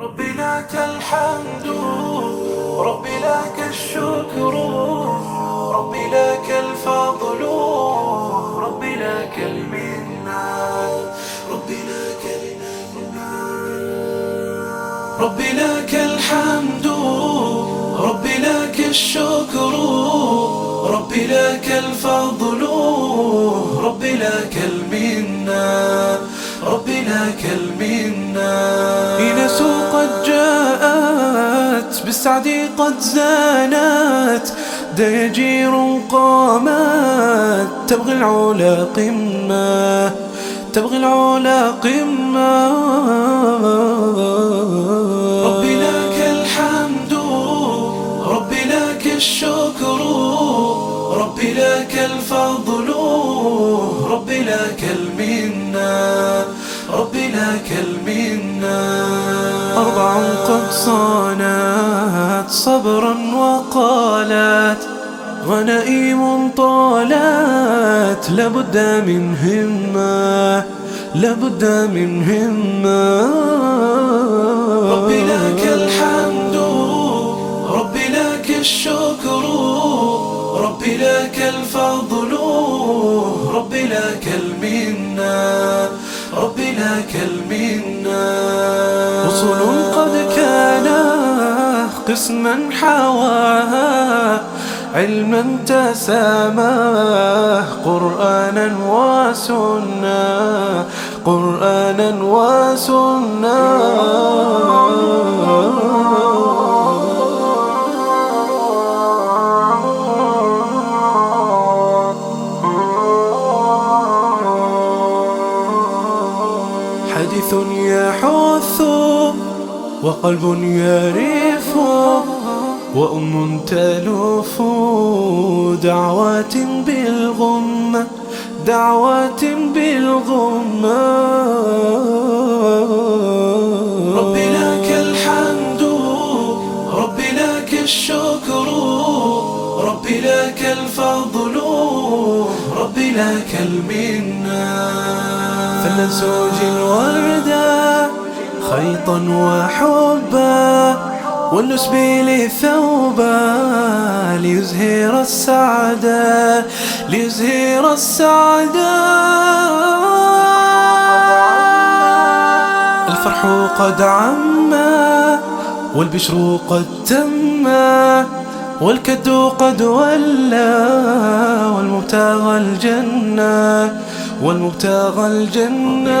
رب لك الحمد رب لك الشكر رب لك الفضل رب لك المنة رب لك رب لك الحمد رب لك الشكر رب لك الفضل رب لك المنة رب لك المنة بالسعد قد زانت ديجير قامت تبغي العلا قمة تبغي العلا قمة. رب لك الحمد رب لك الشكر رب لك الفضل رب لك المنة رب لك المنة. أربع قد صانت. صبرا وقالت ونئيم طالت لابد من همة لابد من همة. رب لك الحمد رب لك الشكر رب لك الفضل رب لك المنة رب لك المنة. رسل قد كان قسما حواها علما تساماه قرآنا وسنة قرآنا وسنة. حديث يحث وقلب يرف وأم تلوف دعوات بالغمة دعوات بالغمة. رب لك الحمد رب لك الشكر رب لك الفضل رب لك المنة. فلنسوج الوردة خيطا وحبا. والنسبيل ثوبا ليزهر السعادة ليزهر السعادة الفرح قد عما والبشر قد تما والكد قد ولى والمبتغى الجنة والمبتغى الجنة.